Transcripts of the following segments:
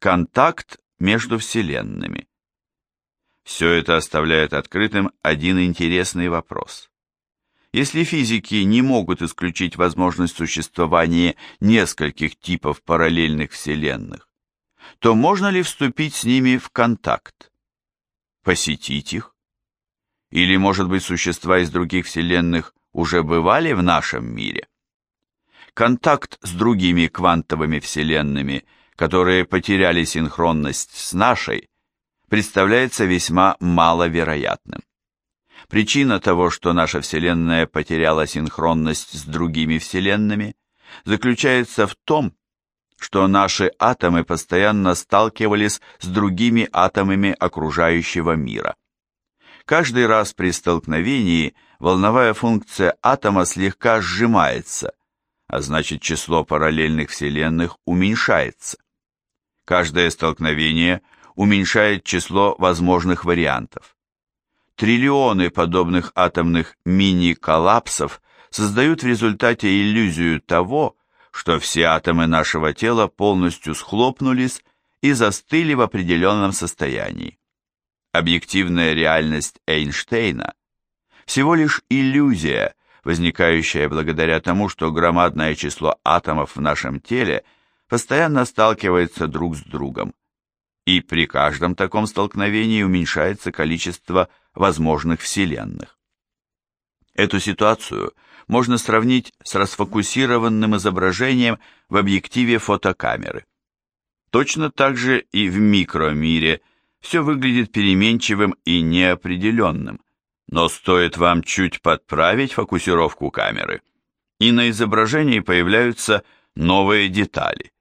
Контакт между вселенными. Все это оставляет открытым один интересный вопрос. Если физики не могут исключить возможность существования нескольких типов параллельных вселенных, то можно ли вступить с ними в контакт? Посетить их? Или, может быть, существа из других вселенных уже бывали в нашем мире? Контакт с другими квантовыми вселенными, которые потеряли синхронность с нашей, представляется весьма маловероятным. Причина того, что наша Вселенная потеряла синхронность с другими Вселенными, заключается в том, что наши атомы постоянно сталкивались с другими атомами окружающего мира. Каждый раз при столкновении волновая функция атома слегка сжимается, а значит число параллельных вселенных уменьшается. Каждое столкновение уменьшает число возможных вариантов. Триллионы подобных атомных мини-коллапсов создают в результате иллюзию того, что все атомы нашего тела полностью схлопнулись и застыли в определенном состоянии. Объективная реальность Эйнштейна всего лишь иллюзия, возникающая благодаря тому, что громадное число атомов в нашем теле постоянно сталкивается друг с другом, и при каждом таком столкновении уменьшается количество возможных вселенных. Эту ситуацию можно сравнить с расфокусированным изображением в объективе фотокамеры. Точно так же и в микромире все выглядит переменчивым и неопределенным, но стоит вам чуть подправить фокусировку камеры, и на изображении появляются новые детали.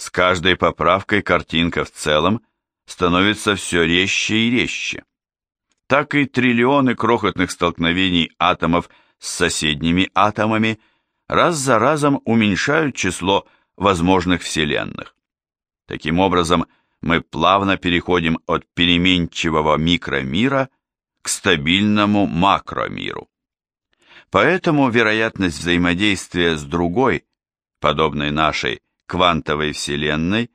С каждой поправкой картинка в целом становится все резче и резче. Так и триллионы крохотных столкновений атомов с соседними атомами раз за разом уменьшают число возможных вселенных. Таким образом, мы плавно переходим от переменчивого микромира к стабильному макромиру. Поэтому вероятность взаимодействия с другой, подобной нашей квантовой вселенной,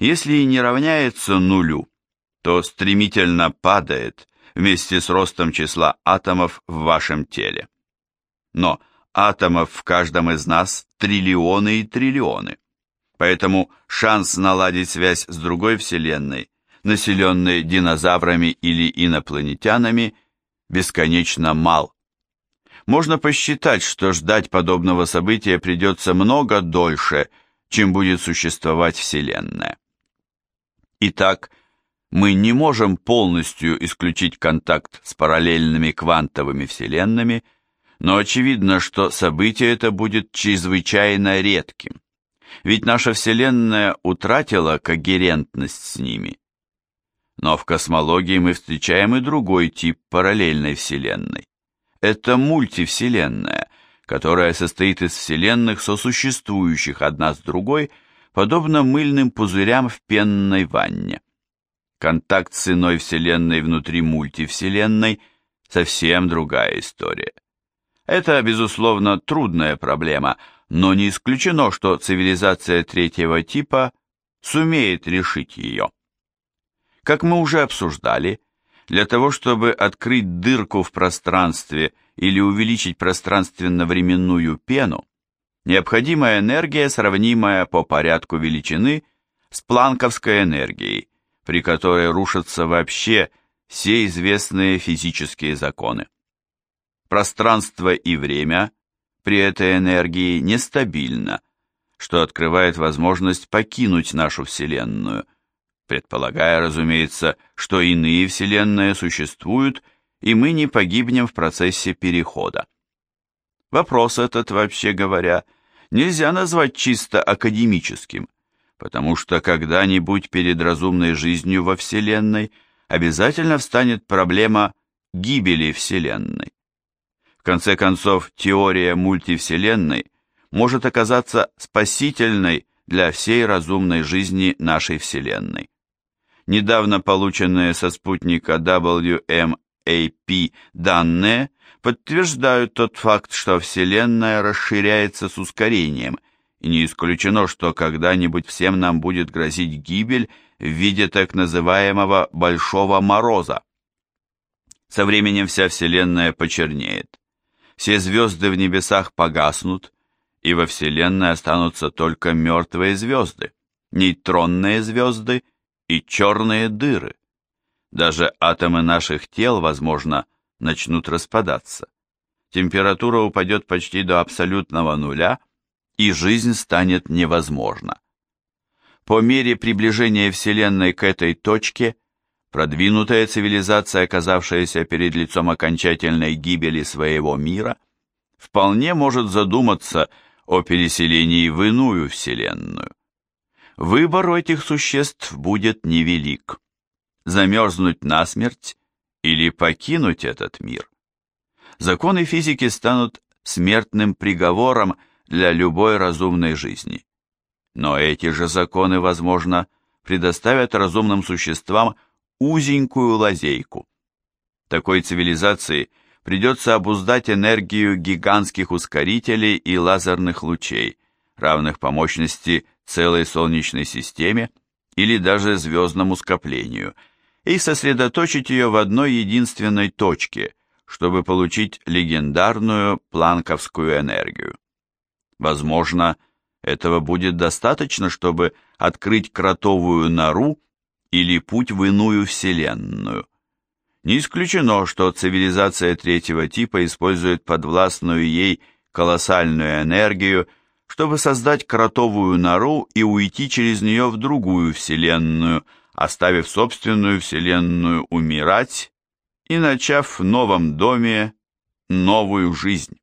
если и не равняется нулю, то стремительно падает вместе с ростом числа атомов в вашем теле. Но атомов в каждом из нас триллионы и триллионы. Поэтому шанс наладить связь с другой Вселенной, населенной динозаврами или инопланетянами, бесконечно мал. Можно посчитать, что ждать подобного события придется много дольше, чем будет существовать Вселенная. Итак, мы не можем полностью исключить контакт с параллельными квантовыми вселенными, но очевидно, что событие это будет чрезвычайно редким. Ведь наша Вселенная утратила когерентность с ними. Но в космологии мы встречаем и другой тип параллельной Вселенной. Это мультивселенная, которая состоит из вселенных, сосуществующих одна с другой – подобно мыльным пузырям в пенной ванне. Контакт с иной вселенной внутри мультивселенной – совсем другая история. Это, безусловно, трудная проблема, но не исключено, что цивилизация третьего типа сумеет решить ее. Как мы уже обсуждали, для того, чтобы открыть дырку в пространстве или увеличить пространственно-временную пену, Необходимая энергия, сравнимая по порядку величины с планковской энергией, при которой рушатся вообще все известные физические законы. Пространство и время при этой энергии нестабильно, что открывает возможность покинуть нашу Вселенную, предполагая, разумеется, что иные Вселенные существуют, и мы не погибнем в процессе перехода. Вопрос этот, вообще говоря, нельзя назвать чисто академическим, потому что когда-нибудь перед разумной жизнью во Вселенной обязательно встанет проблема гибели Вселенной. В конце концов, теория мультивселенной может оказаться спасительной для всей разумной жизни нашей Вселенной. Недавно полученные со спутника WMAP данные – подтверждают тот факт, что Вселенная расширяется с ускорением, и не исключено, что когда-нибудь всем нам будет грозить гибель в виде так называемого «большого мороза». Со временем вся Вселенная почернеет. Все звезды в небесах погаснут, и во Вселенной останутся только мертвые звезды, нейтронные звезды и черные дыры. Даже атомы наших тел, возможно, начнут распадаться. Температура упадет почти до абсолютного нуля, и жизнь станет невозможна. По мере приближения Вселенной к этой точке, продвинутая цивилизация, оказавшаяся перед лицом окончательной гибели своего мира, вполне может задуматься о переселении в иную Вселенную. Выбор у этих существ будет невелик. Замерзнуть насмерть или покинуть этот мир. Законы физики станут смертным приговором для любой разумной жизни. Но эти же законы, возможно, предоставят разумным существам узенькую лазейку. Такой цивилизации придется обуздать энергию гигантских ускорителей и лазерных лучей, равных по мощности целой Солнечной системе или даже звездному скоплению, и сосредоточить ее в одной единственной точке, чтобы получить легендарную планковскую энергию. Возможно, этого будет достаточно, чтобы открыть кротовую нору или путь в иную вселенную. Не исключено, что цивилизация третьего типа использует подвластную ей колоссальную энергию, чтобы создать кротовую нору и уйти через нее в другую вселенную, оставив собственную вселенную умирать и начав в новом доме новую жизнь.